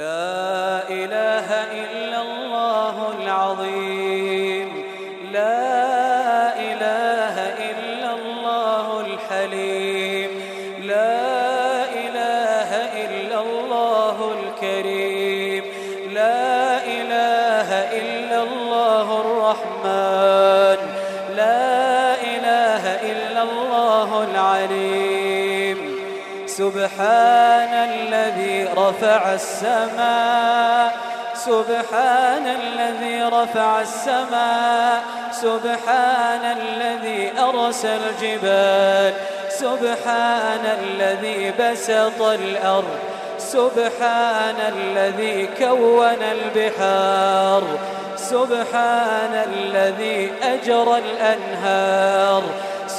لا إله سبحان الذي رفع السماء سبحان الذي رفع السماء سبحان الذي أرسل الجبال سبحان الذي بسط الأرض سبحان الذي كون البحار سبحان الذي أجرى الأنهار.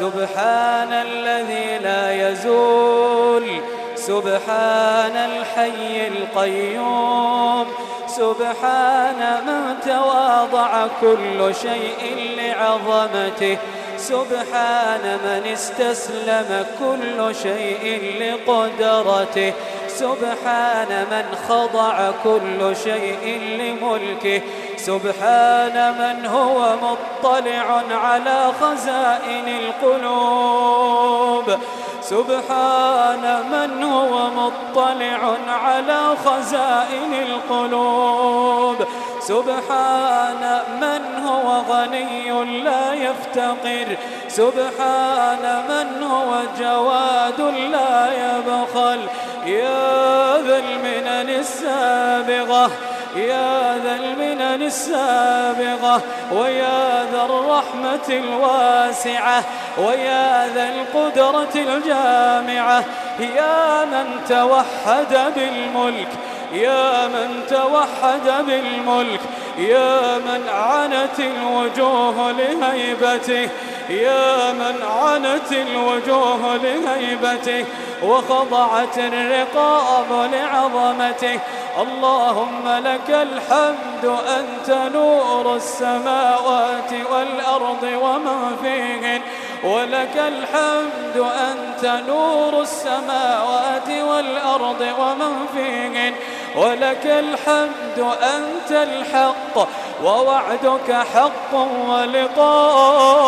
سبحان الذي لا يزول سبحان الحي القيوم سبحان من تواضع كل شيء لعظمته سبحان من استسلم كل شيء لقدرته سبحان من خضع كل شيء لملكه سبحان من هو مطلع على خزائن القلوب. سبحان من هو مطلع على خزائن القلوب. سبحان من هو غني لا يفتقر. سبحان من هو جواد لا يبخل. يا ذا المنن السابغة. يا ذا المنن السابغة ويا ذا الرحمة الواسعة ويا ذا القدرة الجامعة. يا من توحد بالملك يا من توحد بالملك. يا من عنت الوجوه لهيبته يا من عنت الوجوه لهيبته. وخضعت الرقاب لعظمته اللهم لك الحمد أنت نور السماوات والأرض ومن فيهن. ولك الحمد أنت نور السماوات والأرض ومن فيهن. ولك الحمد أنت الحق. ووعدك حق ولقاؤك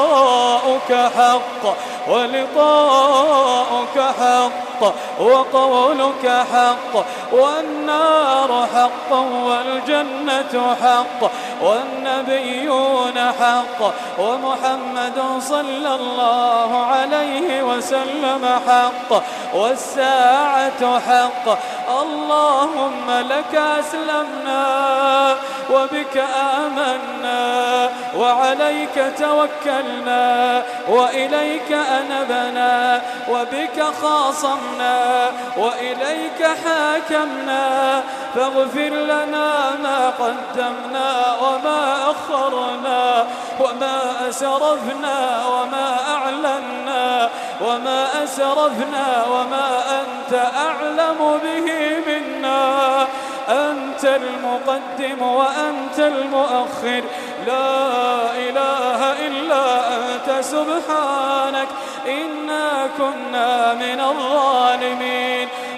حق ولقاؤك حق وقولك حق والنار حق والجنة حق. والنبيون حق ومحمد صلى الله عليه وسلم حق والساعة حق. اللهم لك أسلمنا وبك آمنا وعليك توكلنا وإليك أنبنا وبك خاصمنا وإليك حاكمنا. فاغفر لنا ما قدمنا وما أخرنا وما أسرفنا وما أعلنا وما أسرفنا وما أنت أعلم به منا. أنت المقدم وأنت المؤخر. لا إله إلا أنت سبحانك. إنا كنا من الظالمين.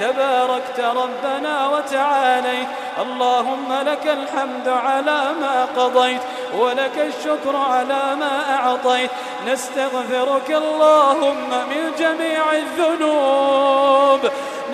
تباركت ربنا وتعاليت اللهم لك الحمد على ما قضيت ولك الشكر على ما أعطيت. نستغفرك اللهم من جميع الذنوب.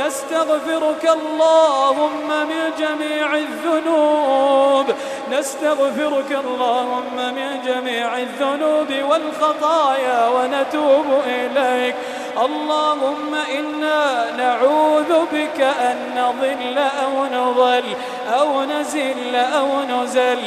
نستغفرك اللهم من جميع الذنوب. نستغفرك اللهم من جميع الذنوب والخطايا ونتوب إليك. اللهم إنا نعوذ بك أن نضل أو نضل أو نزل أو نزل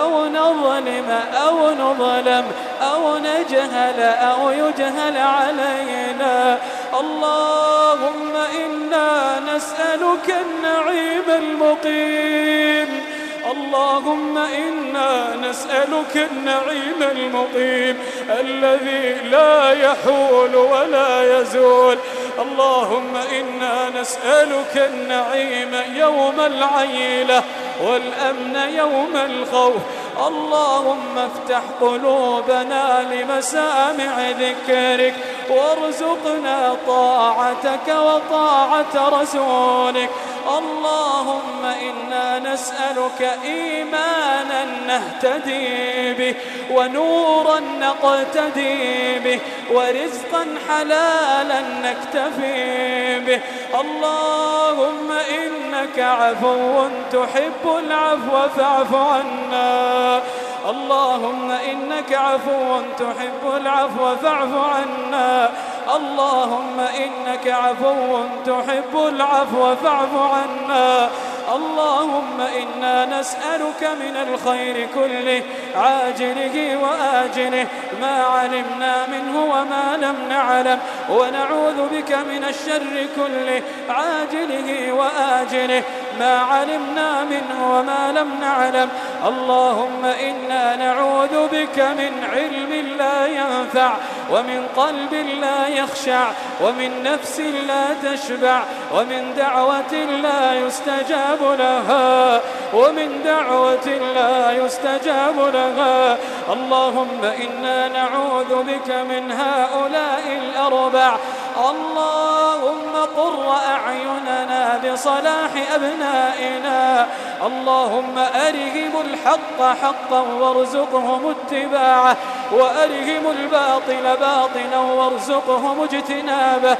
أو نظلم أو نظلم أو نجهل أو يجهل علينا. اللهم إنا نسألك النعيم المقيم. اللهم إنا نسألك النعيم المقيم. الذي لا يحول ولا يزول. اللهم إنا نسألك النعيم يوم العيلة والأمن يوم الخوف. اللهم افتح قلوبنا لمسامع ذكرك وارزقنا طاعتك وطاعة رسولك. اللهم إنا نسألك إيمانا نهتدي به ونورا نقتدي به ورزقا حلالا نكتفي به. اللهم إنك عفو تحب العفو فاعف عنا. اللهم إنك عفو تحب العفو فاعف عنا. اللهم إنك عفو تحب العفو فاعف عنا. اللهم إنا نسألك من الخير كله عاجله وآجله. ما علمنا منه وما لم نعلم ونعوذ بك من الشر كله عاجله وآجله. ما علمنا منه وما لم نعلم اللهم إنا نعوذ بك من علم لا ينفع ومن قلب لا يخشع ومن نفس لا تشبع ومن دعوة لا يستجاب لها ومن دعوة لا يستجاب لها. اللهم إنا نعوذ بك من هؤلاء الأربع اللهم قر أعيننا بصلاح أبنائنا. اللهم أرهم الحق حقا وارزقهم اتباعه وأرهم الباطل باطلا وارزقهم اجتنابه.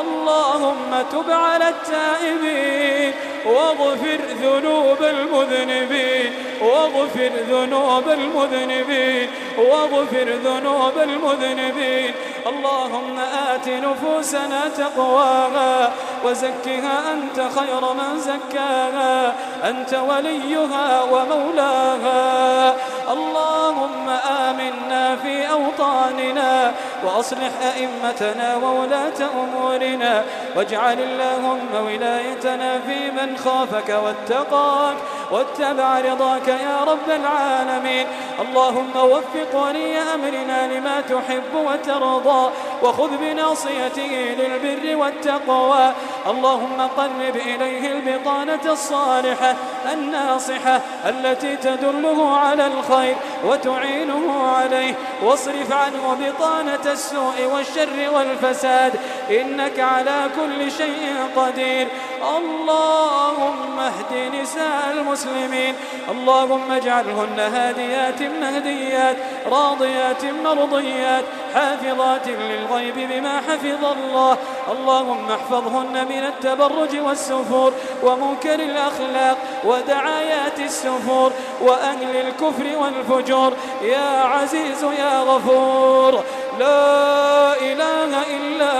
اللهم تب على التائبين واغفر ذنوب المذنبين واغفر ذنوب المذنبين واغفر ذنوب المذنبين. اللهم آت نفوسنا تقواها وزكها أنت خير من زكاها أنت وليها ومولاها. اللهم آمنا في أوطاننا وأصلح أئمتنا وولاة أمورنا واجعل اللهم ولايتنا في من خافك واتقاك. واتبع رضاك يا رب العالمين. اللهم وفق ولي أمرنا لما تحب وترضى. وخذ بناصيته للبر والتقوى. اللهم قلب إليه البطانة الصالحة الناصحة التي تدله على الخير وتعينه عليه. واصرف عنه بطانة السوء والشر والفساد. إنك على كل شيء قدير. اللهم اهد نساء المسلمين. اللهم اجعلهن هاديات مهديات راضيات مرضيات. حافظات للغيب بما حفظ الله. اللهم احفظهن من التبرج والسفور ومنكر الأخلاق ودعايات السفور وأهل الكفر والفجور. يا عزيز يا غفور لا إله إلا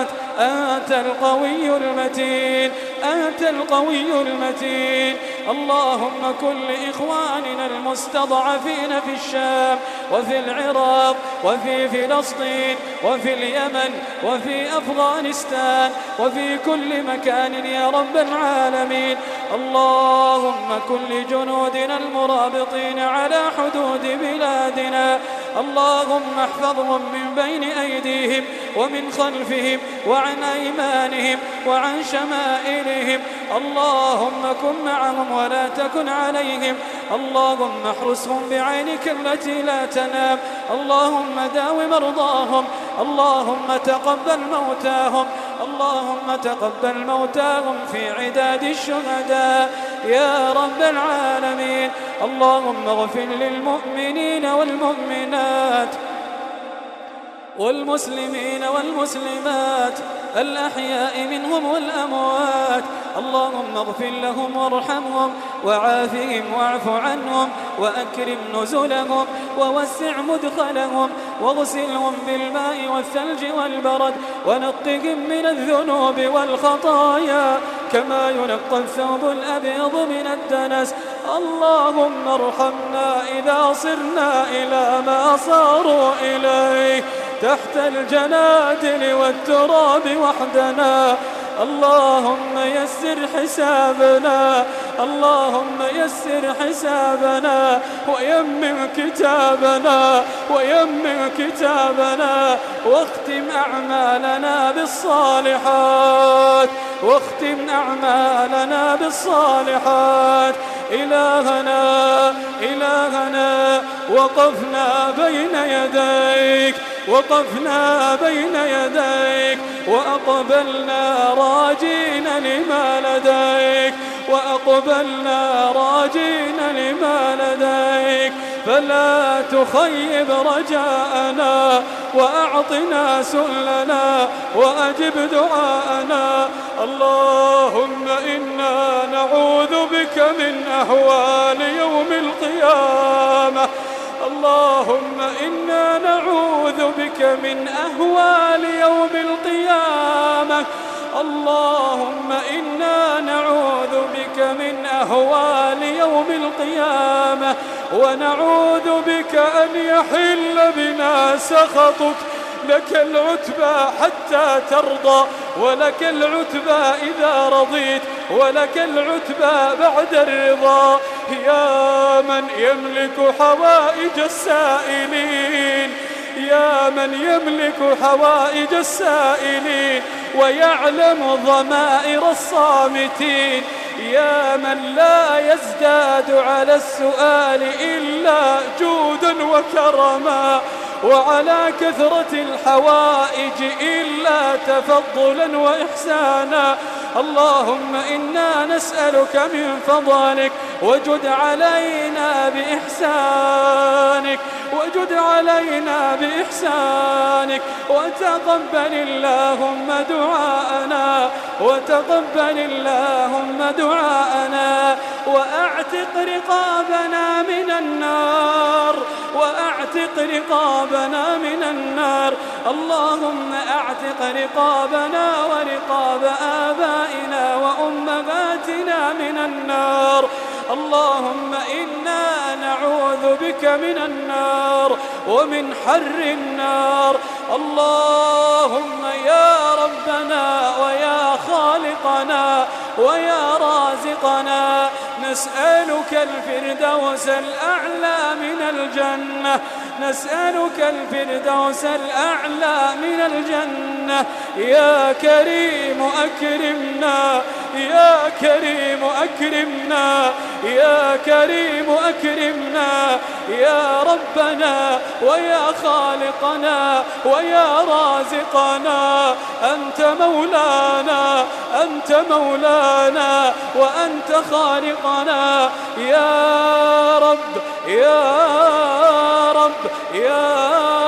أنت. أنت القوي المتين أنت القوي المتين. اللهم كن لإخواننا المستضعفين في الشام وفي العراق وفي فلسطين وفي اليمن وفي أفغانستان وفي كل مكان يا رب العالمين. اللهم كن لجنودنا المرابطين على حدود بلادنا. اللهم احفظهم من بين أيديهم ومن خلفهم وعن أيمانهم وعن شمائلهم. اللهم كن معهم ولا تكن عليهم. اللهم احرسهم بعينك التي لا تنام. اللهم داو مرضاهم. اللهم تقبل موتاهم. اللهم تقبل موتاهم في عداد الشهداء. يا رب العالمين اللهم اغفر للمؤمنين والمؤمنات والمسلمين والمسلمات الأحياء منهم والأموات. اللهم اغفر لهم وارحمهم وعافهم واعف عنهم وأكرم نزلهم ووسع مدخلهم واغسلهم بالماء والثلج والبرد ونقهم من الذنوب والخطايا كما ينقى الثوب الأبيض من الدنس. اللهم ارحمنا إذا صرنا إلى ما صاروا إليه تحت الجنادل والتراب وحدنا. اللهم يسر حسابنا اللهم يسر حسابنا ويمم كتابنا ويمم كتابنا واختم أعمالنا بالصالحات واختم أعمالنا بالصالحات. إلهنا إلهنا وقفنا بين يديك وقفنا بين يديك. وأقبلنا راجين لما لديك وأقبلنا راجين لما لديك. فلا تخيب رجاءنا وأعطنا سؤلنا وأجب دعاءنا. اللهم إنا نعوذ بك من أهوال يوم القيامة. اللهم إنا نعوذ بك من أهوال يوم القيامة. اللهم إنا نعوذ بك من أهوال يوم القيامة. ونعوذ بك أن يحل بنا سخطك. لك العتبى حتى ترضى ولك العتبى إذا رضيت. ولك العتبى بعد الرضا يا من يملك حوائج السائلين يا من يملك حوائج السائلين ويعلم ضمائر الصامتين يا من لا يزداد على السؤال إلا جودا وكرما وعلى كثرة الحوائج إلا تفضلا وإحسانا. اللهم إنا نسألك من فضلك وجد علينا بإحسانك. وجد علينا بإحسانك. وتقبل اللهم دعاءنا. وتقبل اللهم دعاءنا. وأعتق رقابنا من النار. وأعتق رقابنا من النار. اللهم أعتق رقابنا ورقاب آبائنا وأمهاتنا من النار. اللهم إنا نعوذ بك من النار ومن حر النار. اللهم يا ربنا ويا خالقنا ويا رازقنا نسألك الفردوس الأعلى من الجنة نسألك الفردوس الأعلى من الجنة. يا كريم أكرمنا يا كريم أكرمنا. يا كريم أكرمنا يا ربنا ويا خالقنا ويا رازقنا أنت مولانا أنت مولانا وأنت خالقنا. يا رب يا رب يا رب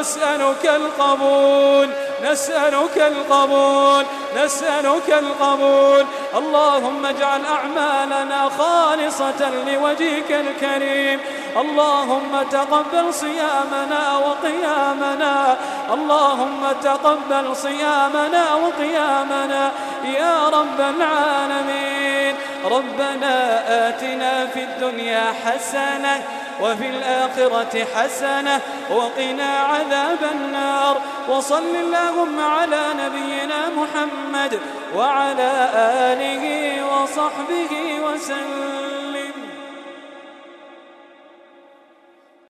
نسألك القبول نسألك القبول نسألك القبول. اللهم اجعل أعمالنا خالصة لوجهك الكريم. اللهم تقبل صيامنا وقيامنا. اللهم تقبل صيامنا وقيامنا. يا رب العالمين. ربنا آتنا في الدنيا حسنة وفي الآخرة حسنة وقنا عذاب النار. وصل اللهم على نبينا محمد وعلى آله وصحبه وسلم.